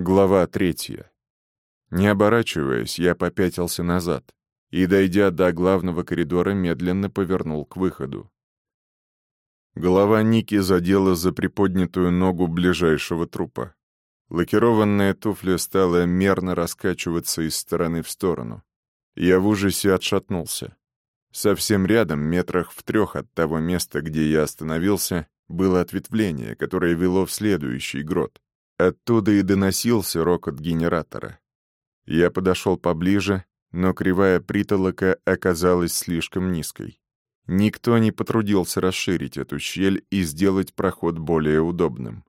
Глава третья. Не оборачиваясь, я попятился назад и, дойдя до главного коридора, медленно повернул к выходу. Голова Ники задела за приподнятую ногу ближайшего трупа. Лакированная туфля стала мерно раскачиваться из стороны в сторону. Я в ужасе отшатнулся. Совсем рядом, метрах в трех от того места, где я остановился, было ответвление, которое вело в следующий грот. Оттуда и доносился рокот генератора. Я подошел поближе, но кривая притолока оказалась слишком низкой. Никто не потрудился расширить эту щель и сделать проход более удобным.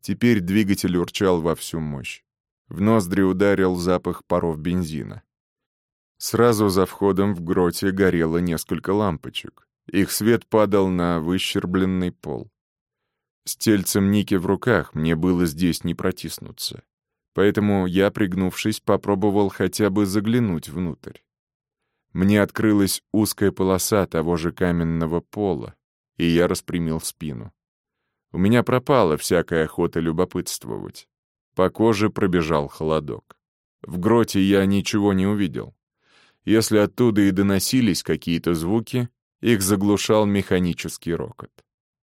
Теперь двигатель урчал во всю мощь. В ноздри ударил запах паров бензина. Сразу за входом в гроте горело несколько лампочек. Их свет падал на выщербленный пол. С тельцем Ники в руках мне было здесь не протиснуться. Поэтому я, пригнувшись, попробовал хотя бы заглянуть внутрь. Мне открылась узкая полоса того же каменного пола, и я распрямил спину. У меня пропала всякая охота любопытствовать. По коже пробежал холодок. В гроте я ничего не увидел. Если оттуда и доносились какие-то звуки, их заглушал механический рокот.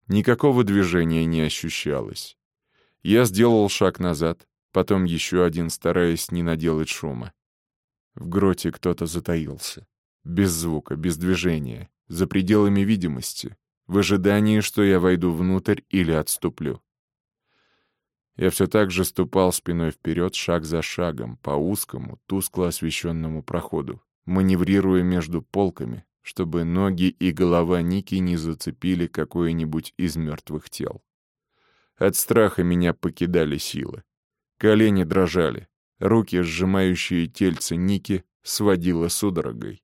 Никакого движения не ощущалось. Я сделал шаг назад, потом еще один, стараясь не наделать шума. В гроте кто-то затаился. Без звука, без движения, за пределами видимости, в ожидании, что я войду внутрь или отступлю. Я все так же ступал спиной вперед, шаг за шагом, по узкому, тускло освещенному проходу, маневрируя между полками, чтобы ноги и голова Ники не зацепили какое-нибудь из мертвых тел. От страха меня покидали силы. Колени дрожали, руки, сжимающие тельце Ники, сводило судорогой.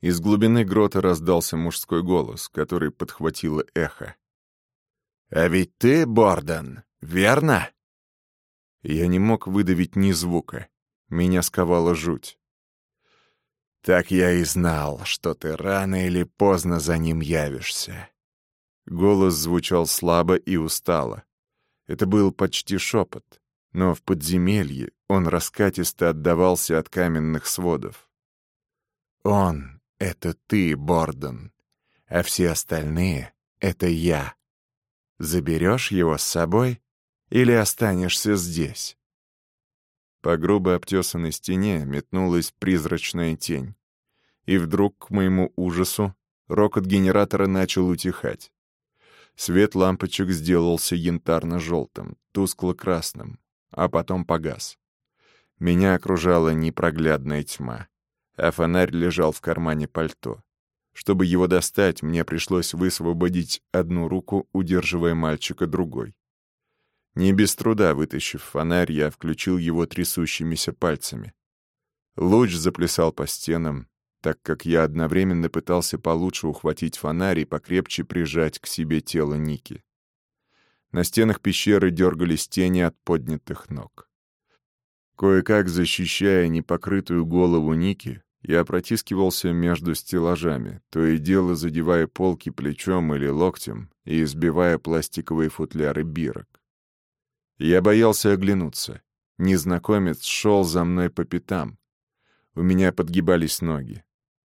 Из глубины грота раздался мужской голос, который подхватило эхо. «А ведь ты, Борден, верно?» Я не мог выдавить ни звука. Меня сковала жуть. Так я и знал, что ты рано или поздно за ним явишься. Голос звучал слабо и устало. Это был почти шепот, но в подземелье он раскатисто отдавался от каменных сводов. «Он — это ты, Борден, а все остальные — это я. Заберешь его с собой или останешься здесь?» По грубо обтесанной стене метнулась призрачная тень. И вдруг, к моему ужасу, рокот генератора начал утихать. Свет лампочек сделался янтарно-желтым, тускло-красным, а потом погас. Меня окружала непроглядная тьма, а фонарь лежал в кармане пальто. Чтобы его достать, мне пришлось высвободить одну руку, удерживая мальчика другой. Не без труда вытащив фонарь, я включил его трясущимися пальцами. Луч заплясал по стенам, так как я одновременно пытался получше ухватить фонарь и покрепче прижать к себе тело Ники. На стенах пещеры дергались тени от поднятых ног. Кое-как защищая непокрытую голову Ники, я протискивался между стеллажами, то и дело задевая полки плечом или локтем и избивая пластиковые футляры бирок. Я боялся оглянуться. Незнакомец шел за мной по пятам. У меня подгибались ноги.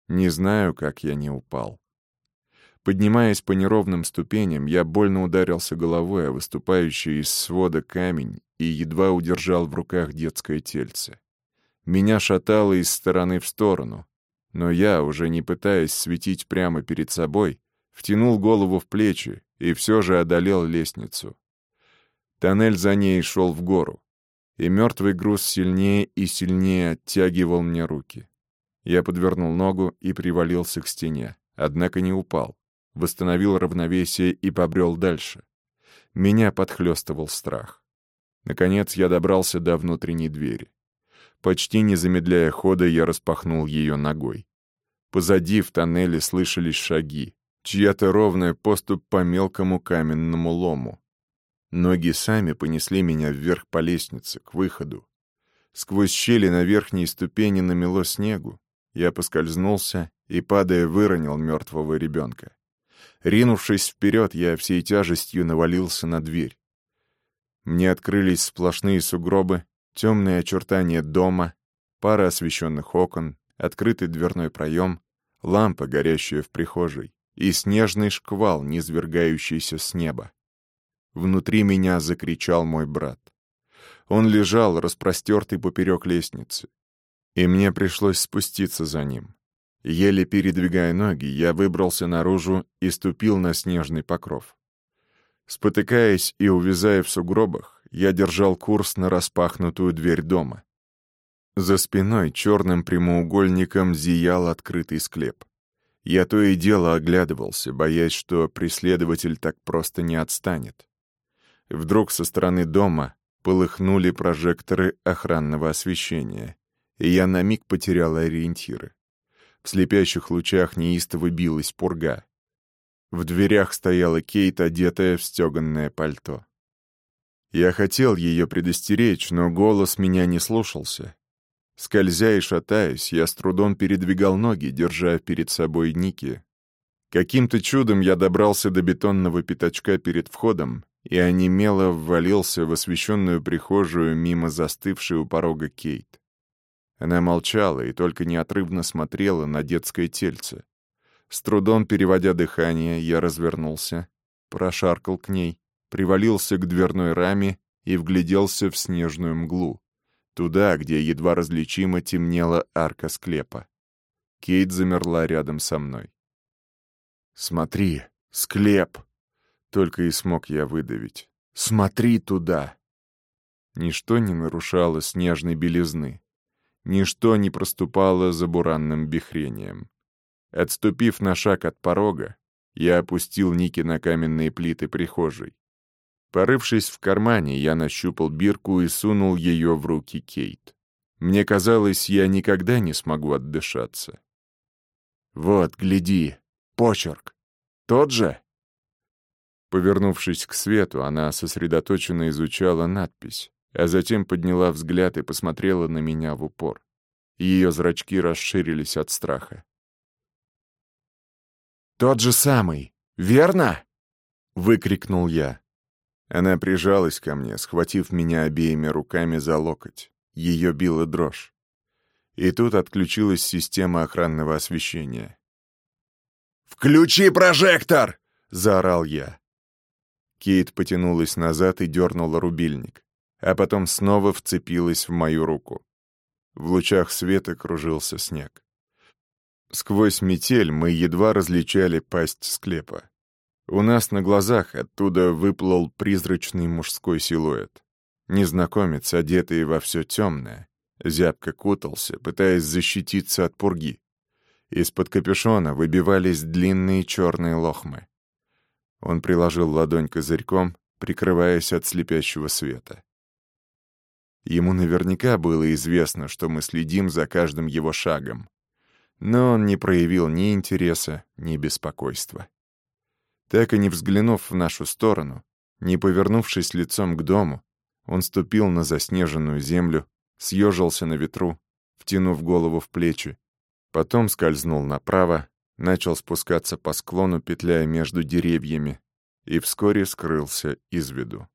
Не знаю, как я не упал. Поднимаясь по неровным ступеням, я больно ударился головой о выступающий из свода камень и едва удержал в руках детское тельце. Меня шатало из стороны в сторону, но я, уже не пытаясь светить прямо перед собой, втянул голову в плечи и все же одолел лестницу. Тоннель за ней шел в гору, и мертвый груз сильнее и сильнее оттягивал мне руки. Я подвернул ногу и привалился к стене, однако не упал. Восстановил равновесие и побрел дальше. Меня подхлестывал страх. Наконец я добрался до внутренней двери. Почти не замедляя хода, я распахнул ее ногой. Позади в тоннеле слышались шаги, чья-то ровная поступь по мелкому каменному лому. Ноги сами понесли меня вверх по лестнице, к выходу. Сквозь щели на верхней ступени намело снегу. Я поскользнулся и, падая, выронил мертвого ребенка. Ринувшись вперед, я всей тяжестью навалился на дверь. Мне открылись сплошные сугробы, темные очертания дома, пара освещенных окон, открытый дверной проем, лампа, горящая в прихожей, и снежный шквал, низвергающийся с неба. Внутри меня закричал мой брат. Он лежал, распростертый поперек лестницы, и мне пришлось спуститься за ним. Еле передвигая ноги, я выбрался наружу и ступил на снежный покров. Спотыкаясь и увязая в сугробах, я держал курс на распахнутую дверь дома. За спиной черным прямоугольником зиял открытый склеп. Я то и дело оглядывался, боясь, что преследователь так просто не отстанет. Вдруг со стороны дома полыхнули прожекторы охранного освещения, и я на миг потерял ориентиры. В слепящих лучах неистово билась пурга. В дверях стояла Кейт, одетая в стеганное пальто. Я хотел ее предостеречь, но голос меня не слушался. Скользя и шатаясь, я с трудом передвигал ноги, держа перед собой Ники. Каким-то чудом я добрался до бетонного пятачка перед входом и онемело ввалился в освещенную прихожую мимо застывшей у порога Кейт. Она молчала и только неотрывно смотрела на детское тельце. С трудом переводя дыхание, я развернулся, прошаркал к ней, привалился к дверной раме и вгляделся в снежную мглу, туда, где едва различимо темнела арка склепа. Кейт замерла рядом со мной. «Смотри, склеп!» — только и смог я выдавить. «Смотри туда!» Ничто не нарушало снежной белизны. Ничто не проступало за буранным бихрением. Отступив на шаг от порога, я опустил Ники на каменные плиты прихожей. Порывшись в кармане, я нащупал бирку и сунул ее в руки Кейт. Мне казалось, я никогда не смогу отдышаться. «Вот, гляди, почерк. Тот же?» Повернувшись к свету, она сосредоточенно изучала надпись а затем подняла взгляд и посмотрела на меня в упор. Ее зрачки расширились от страха. «Тот же самый, верно?» — выкрикнул я. Она прижалась ко мне, схватив меня обеими руками за локоть. Ее била дрожь. И тут отключилась система охранного освещения. «Включи прожектор!» — заорал я. Кейт потянулась назад и дернула рубильник а потом снова вцепилась в мою руку. В лучах света кружился снег. Сквозь метель мы едва различали пасть склепа. У нас на глазах оттуда выплыл призрачный мужской силуэт. Незнакомец, одетый во все темное, зябко кутался, пытаясь защититься от пурги. Из-под капюшона выбивались длинные черные лохмы. Он приложил ладонь козырьком, прикрываясь от слепящего света. Ему наверняка было известно, что мы следим за каждым его шагом. Но он не проявил ни интереса, ни беспокойства. Так и не взглянув в нашу сторону, не повернувшись лицом к дому, он ступил на заснеженную землю, съежился на ветру, втянув голову в плечи, потом скользнул направо, начал спускаться по склону, петляя между деревьями, и вскоре скрылся из виду.